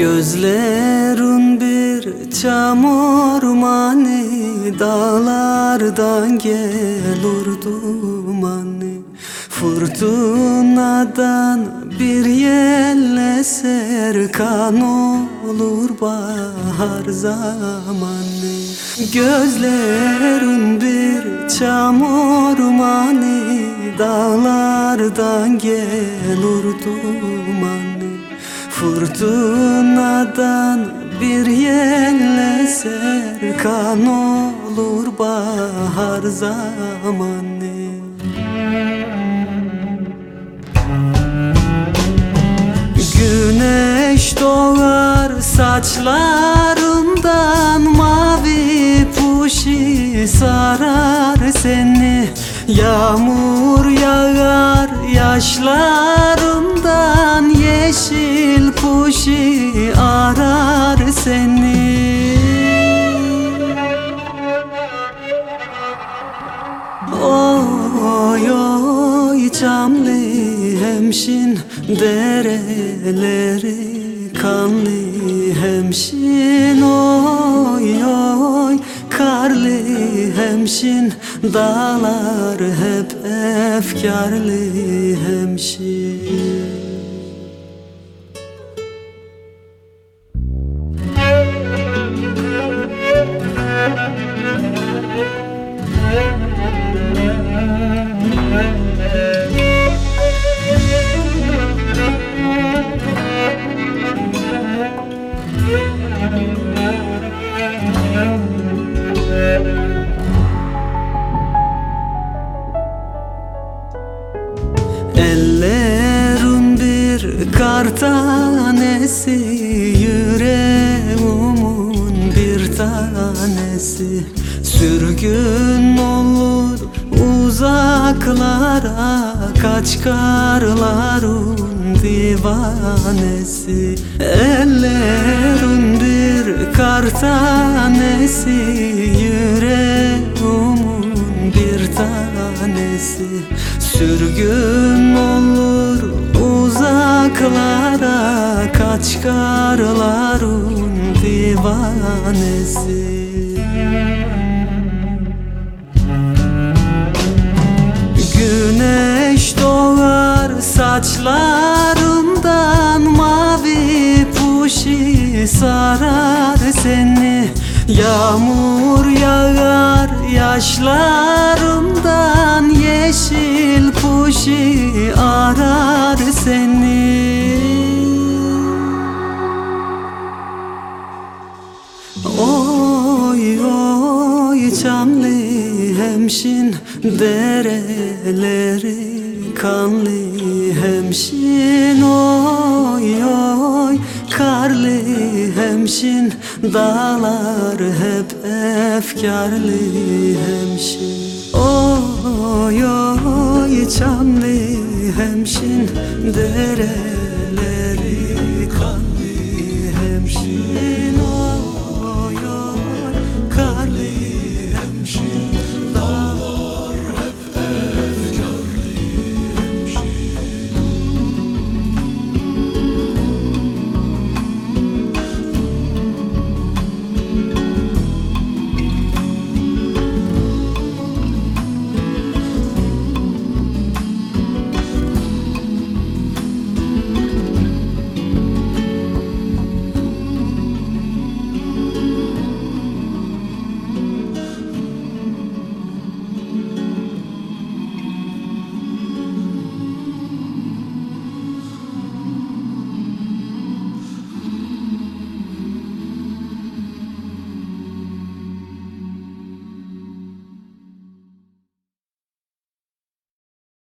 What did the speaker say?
Gözlerin bir çamur mani Dağlardan gelur dumani Fırtınadan bir yel eser Kan olur bahar zamanı. Gözlerin bir çamur mani Dağlardan gelur dumani Fırtınadan bir yel eser Kan olur bahar zamanı. Güneş doğar saçlarından Mavi puşi sarar seni. Yağmur yağar yaşlarından Oy oy camlı hemşin dereleri kanlı hemşin. Oy oy karlı hemşin dağlar hep efkarlı hemşin Ellerin bir kar tanesi Yüreğimin bir tanesi. Sürgün uzaklara Kaç karların divanesi. Ellerin bir kar tanesi Yüreğimin bir tanesi. Sürgün olur uzaklara Kaç karların divanesi. Güneş saçlarından Mavi puşi sarar seni. Yağmur yağar yaşlarımdan Yeşil puşi arar seni. Oy oy çamlı hemşin dereleri kanlı hemşin oy oy. Karlı hemşin dağlar hep efkarlı hemşin. Oy oy çamlı hemşin dereleri kanlı hemşin.